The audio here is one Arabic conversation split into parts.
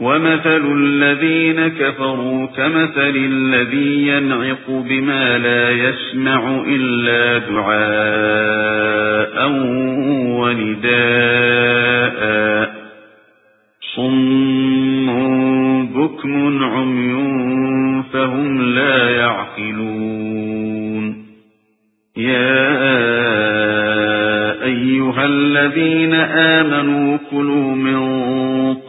وَمَثَلُ الَّذِينَ كَفَرُوا كَمَثَلِ الَّذِي يَنْعِقُ بِمَا لَا يَسْمَعُ إِلَّا دُعَاءً وَنِدَاءً صُمٌّ بُكْمٌ عُمْيٌ فَهُمْ لَا يَعْقِلُونَ يَا أَيُّهَا الَّذِينَ آمَنُوا كُلُوا مِن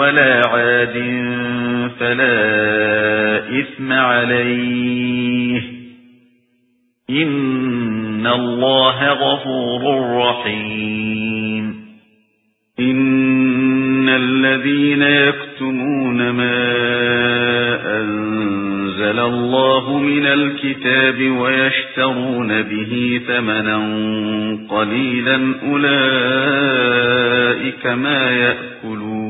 وَلَا عَادٍ فَلَا إِثْمَ عَلَيْهِ. إِنَّ اللَّهَ غَفُورٌ رَّحِيمٌ. إِنَّ الَّذِينَ يَكْتُمُونَ مَا أَنزَلَ اللَّهُ مِنَ الْكِتَابِ وَيَشْتَرُونَ بِهِ ثَمَنًا قَلِيلًا أُولَئِكَ مَا يَأْكُلُونَ.